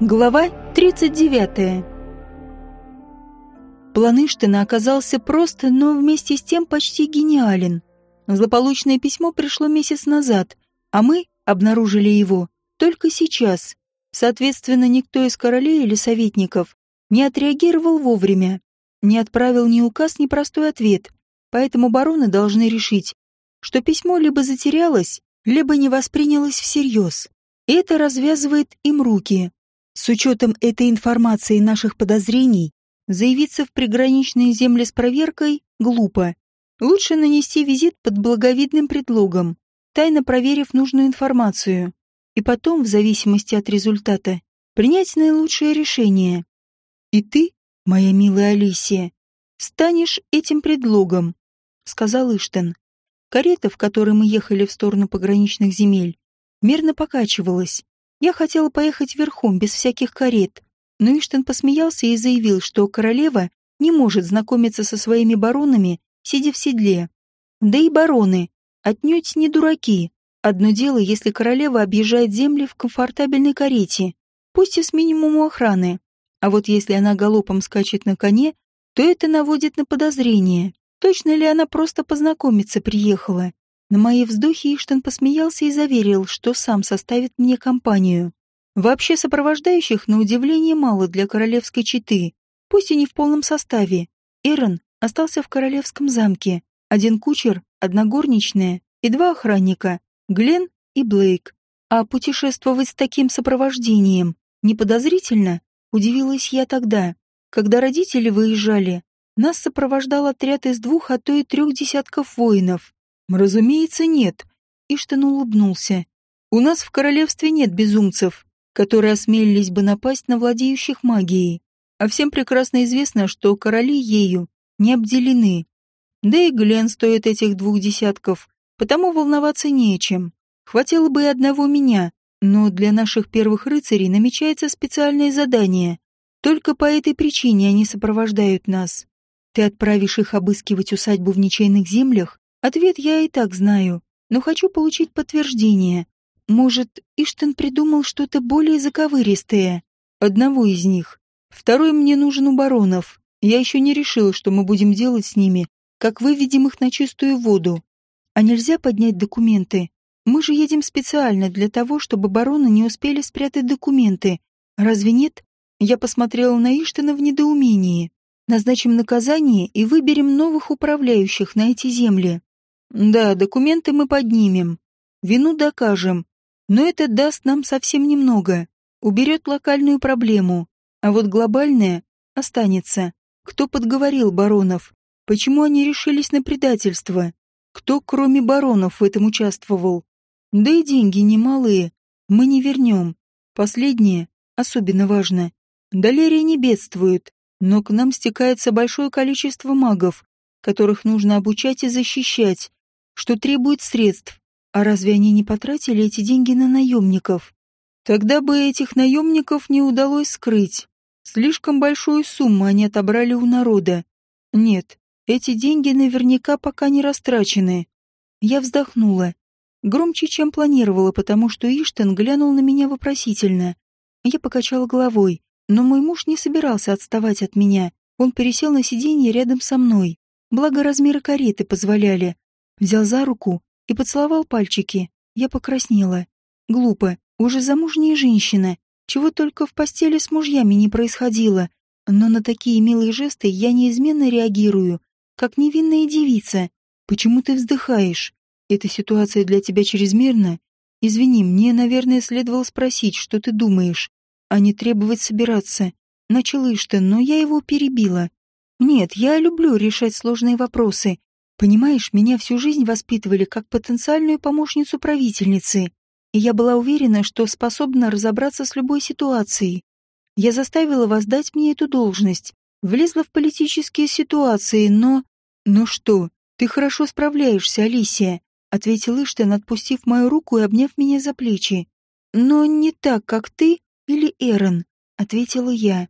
Глава 39. План Иштена оказался прост, но вместе с тем почти гениален. Злополучное письмо пришло месяц назад, а мы обнаружили его только сейчас. Соответственно, никто из королей или советников не отреагировал вовремя, не отправил ни указ, ни простой ответ, поэтому бароны должны решить, что письмо либо затерялось, либо не воспринялось всерьез. И это развязывает им руки. С учетом этой информации и наших подозрений, заявиться в приграничные земли с проверкой глупо. Лучше нанести визит под благовидным предлогом, тайно проверив нужную информацию, и потом, в зависимости от результата, принять наилучшее решение. И ты, моя милая Алисия, станешь этим предлогом, сказал Иштен. Карета, в которой мы ехали в сторону пограничных земель, мерно покачивалась. Я хотела поехать верхом, без всяких карет, но Иштен посмеялся и заявил, что королева не может знакомиться со своими баронами, сидя в седле. Да и бароны отнюдь не дураки. Одно дело, если королева объезжает земли в комфортабельной карете, пусть и с минимумом охраны. А вот если она галопом скачет на коне, то это наводит на подозрение. Точно ли она просто познакомиться приехала? На мои вздохи Иштен посмеялся и заверил, что сам составит мне компанию. Вообще сопровождающих, на удивление, мало для королевской четы, пусть и не в полном составе. Эрон остался в королевском замке. Один кучер, одна горничная и два охранника, Глен и Блейк. А путешествовать с таким сопровождением не подозрительно? Удивилась я тогда. Когда родители выезжали, нас сопровождал отряд из двух, а то и трех десятков воинов. «Разумеется, нет», — Иштен улыбнулся. «У нас в королевстве нет безумцев, которые осмелились бы напасть на владеющих магией. А всем прекрасно известно, что короли ею не обделены. Да и Глен стоит этих двух десятков, потому волноваться нечем. Хватило бы и одного меня, но для наших первых рыцарей намечается специальное задание. Только по этой причине они сопровождают нас. Ты отправишь их обыскивать усадьбу в ничейных землях, Ответ я и так знаю, но хочу получить подтверждение. Может, Иштен придумал что-то более заковыристое? Одного из них. Второй мне нужен у баронов. Я еще не решила, что мы будем делать с ними, как выведем их на чистую воду. А нельзя поднять документы? Мы же едем специально для того, чтобы бароны не успели спрятать документы. Разве нет? Я посмотрела на Иштена в недоумении. Назначим наказание и выберем новых управляющих на эти земли. Да, документы мы поднимем. Вину докажем. Но это даст нам совсем немного. Уберет локальную проблему. А вот глобальная останется. Кто подговорил баронов? Почему они решились на предательство? Кто, кроме баронов, в этом участвовал? Да и деньги немалые. Мы не вернем. Последнее особенно важно. Долерия не бедствует, но к нам стекается большое количество магов, которых нужно обучать и защищать что требует средств. А разве они не потратили эти деньги на наемников? Тогда бы этих наемников не удалось скрыть. Слишком большую сумму они отобрали у народа. Нет, эти деньги наверняка пока не растрачены. Я вздохнула. Громче, чем планировала, потому что Иштен глянул на меня вопросительно. Я покачала головой, но мой муж не собирался отставать от меня. Он пересел на сиденье рядом со мной. Благо размеры кареты позволяли, Взял за руку и поцеловал пальчики. Я покраснела. Глупо, уже замужняя женщина. Чего только в постели с мужьями не происходило. Но на такие милые жесты я неизменно реагирую, как невинная девица. Почему ты вздыхаешь? Эта ситуация для тебя чрезмерна? Извини, мне, наверное, следовало спросить, что ты думаешь, а не требовать собираться. Начал Иштен, но я его перебила. Нет, я люблю решать сложные вопросы, Понимаешь, меня всю жизнь воспитывали как потенциальную помощницу правительницы, и я была уверена, что способна разобраться с любой ситуацией. Я заставила вас дать мне эту должность, влезла в политические ситуации, но... Ну что, ты хорошо справляешься, Алисия, ответил Иштен, отпустив мою руку и обняв меня за плечи. Но не так, как ты или Эрон, ответила я.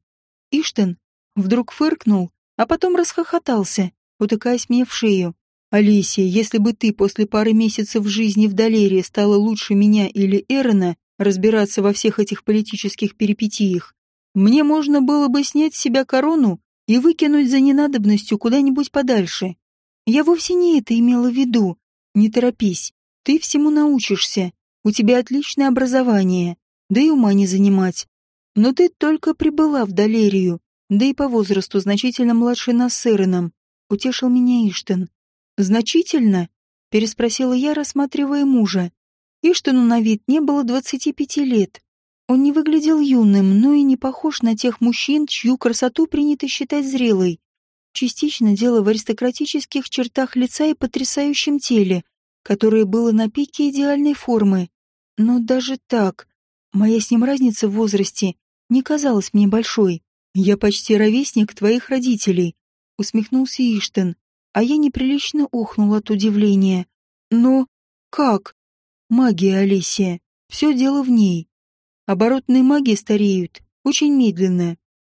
Иштен вдруг фыркнул, а потом расхохотался, утыкаясь мне в шею. «Алисия, если бы ты после пары месяцев жизни в Долерии стала лучше меня или Эрона, разбираться во всех этих политических перипетиях. Мне можно было бы снять с себя корону и выкинуть за ненадобностью куда-нибудь подальше. Я вовсе не это имела в виду. Не торопись, ты всему научишься. У тебя отличное образование, да и ума не занимать. Но ты только прибыла в Далерию, да и по возрасту значительно младше нас с Эроном. Утешил меня Иштен. Значительно? Переспросила я, рассматривая мужа. Иштену на вид не было двадцати пяти лет. Он не выглядел юным, но и не похож на тех мужчин, чью красоту принято считать зрелой. Частично дело в аристократических чертах лица и потрясающем теле, которое было на пике идеальной формы. Но даже так, моя с ним разница в возрасте не казалась мне большой. Я почти ровесник твоих родителей, усмехнулся Иштен, а я неприлично охнул от удивления. Но как? Магия, Алисия. Все дело в ней. Оборотные маги стареют очень медленно,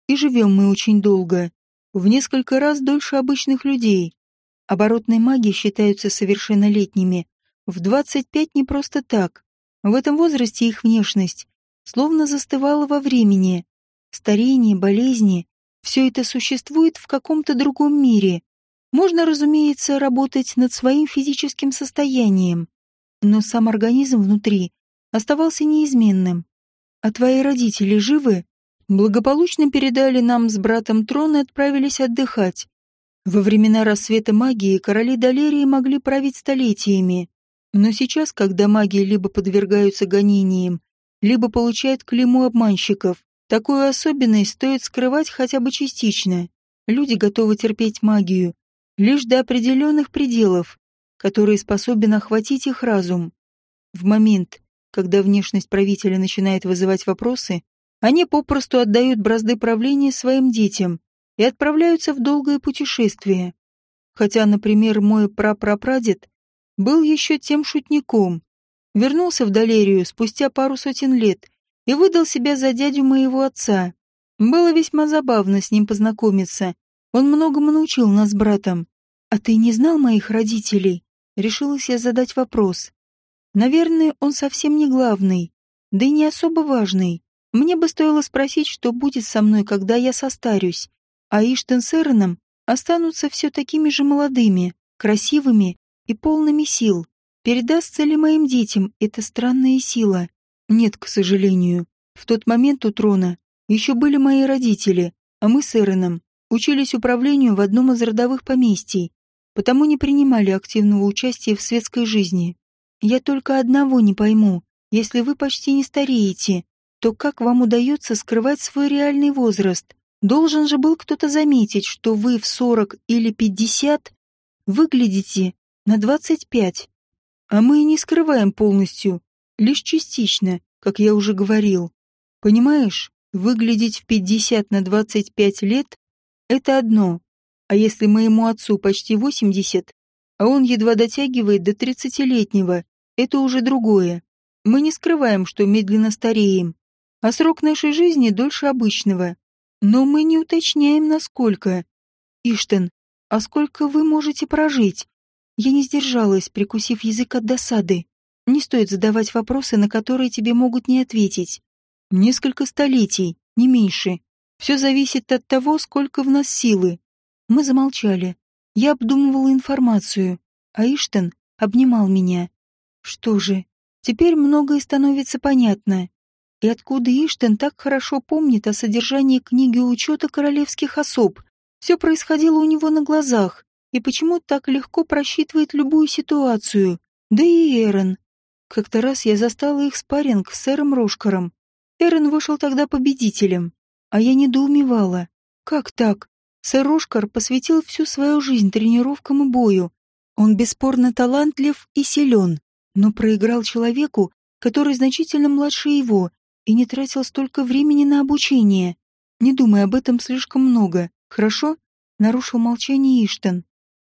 и живем мы очень долго, в несколько раз дольше обычных людей. Оборотные маги считаются совершеннолетними. В 25 не просто так. В этом возрасте их внешность словно застывала во времени. Старение, болезни — все это существует в каком-то другом мире. Можно, разумеется, работать над своим физическим состоянием, но сам организм внутри оставался неизменным. А твои родители живы? Благополучно передали нам с братом трон и отправились отдыхать. Во времена рассвета магии короли Далерии могли править столетиями. Но сейчас, когда маги либо подвергаются гонениям, либо получают клейму обманщиков, такую особенность стоит скрывать хотя бы частично. Люди готовы терпеть магию лишь до определенных пределов, которые способен охватить их разум. В момент, когда внешность правителя начинает вызывать вопросы, они попросту отдают бразды правления своим детям и отправляются в долгое путешествие. Хотя, например, мой прапрапрадед был еще тем шутником, вернулся в Далерию спустя пару сотен лет и выдал себя за дядю моего отца. Было весьма забавно с ним познакомиться. Он многому научил нас с братом. А ты не знал моих родителей? Решилась я задать вопрос. Наверное, он совсем не главный, да и не особо важный. Мне бы стоило спросить, что будет со мной, когда я состарюсь. А Иштен с Эроном останутся все такими же молодыми, красивыми и полными сил. Передастся ли моим детям эта странная сила? Нет, к сожалению. В тот момент у трона еще были мои родители, а мы с Эроном учились управлению в одном из родовых поместий, потому не принимали активного участия в светской жизни. Я только одного не пойму. Если вы почти не стареете, то как вам удается скрывать свой реальный возраст? Должен же был кто-то заметить, что вы в сорок или пятьдесят выглядите на двадцать пять. А мы и не скрываем полностью, лишь частично, как я уже говорил. Понимаешь, выглядеть в пятьдесят на двадцать пять лет — это одно. А если моему отцу почти восемьдесят, а он едва дотягивает до тридцатилетнего, это уже другое. Мы не скрываем, что медленно стареем, а срок нашей жизни дольше обычного. Но мы не уточняем, насколько. Иштен, а сколько вы можете прожить? Я не сдержалась, прикусив язык от досады. Не стоит задавать вопросы, на которые тебе могут не ответить. Несколько столетий, не меньше. Все зависит от того, сколько в нас силы. Мы замолчали. Я обдумывала информацию, а Иштен обнимал меня. Что же, теперь многое становится понятно. И откуда Иштен так хорошо помнит о содержании книги учета королевских особ? Все происходило у него на глазах, и почему так легко просчитывает любую ситуацию? Да и Эрон. Как-то раз я застала их спарринг с сэром Рошкаром. Эрон вышел тогда победителем, а я недоумевала. Как так? Сэр Рошкар посвятил всю свою жизнь тренировкам и бою. Он бесспорно талантлив и силен, но проиграл человеку, который значительно младше его и не тратил столько времени на обучение. Не думай об этом слишком много, хорошо? Нарушил молчание Иштен.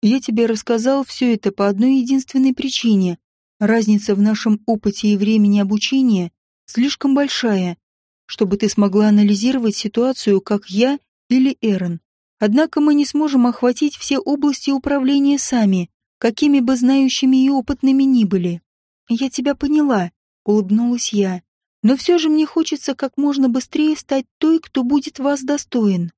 Я тебе рассказал все это по одной единственной причине. Разница в нашем опыте и времени обучения слишком большая, чтобы ты смогла анализировать ситуацию, как я или Эрон. Однако мы не сможем охватить все области управления сами, какими бы знающими и опытными ни были. «Я тебя поняла», — улыбнулась я. Но все же мне хочется как можно быстрее стать той, кто будет вас достоин.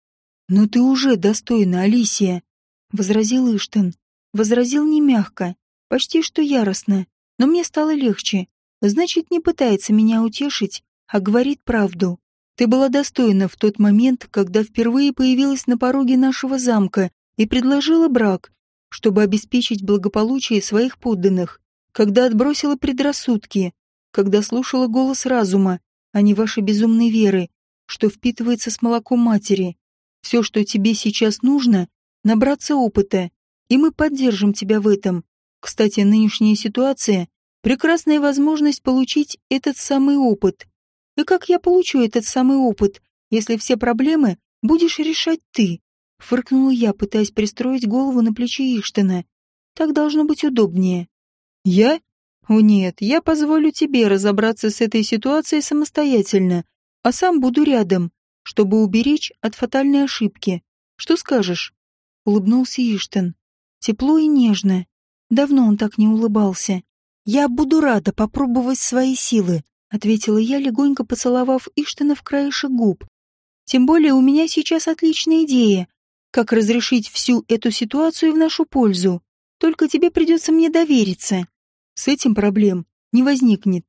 Но ты уже достойна, Алисия, — возразил Иштен. Возразил не мягко, почти что яростно, но мне стало легче. Значит, не пытается меня утешить, а говорит правду. Ты была достойна в тот момент, когда впервые появилась на пороге нашего замка и предложила брак, чтобы обеспечить благополучие своих подданных, когда отбросила предрассудки, когда слушала голос разума, а не вашей безумной веры, что впитывается с молоком матери. Все, что тебе сейчас нужно, набраться опыта, и мы поддержим тебя в этом. Кстати, нынешняя ситуация — прекрасная возможность получить этот самый опыт. И как я получу этот самый опыт, если все проблемы будешь решать ты? Фыркнула я, пытаясь пристроить голову на плечи Иштена. Так должно быть удобнее. Я? О нет, я позволю тебе разобраться с этой ситуацией самостоятельно, а сам буду рядом, чтобы уберечь от фатальной ошибки. Что скажешь? Улыбнулся Иштен. Тепло и нежно. Давно он так не улыбался. Я буду рада попробовать свои силы, ответила я, легонько поцеловав Иштена в краешек губ. Тем более у меня сейчас отличная идея, как разрешить всю эту ситуацию в нашу пользу. Только тебе придется мне довериться. С этим проблем не возникнет.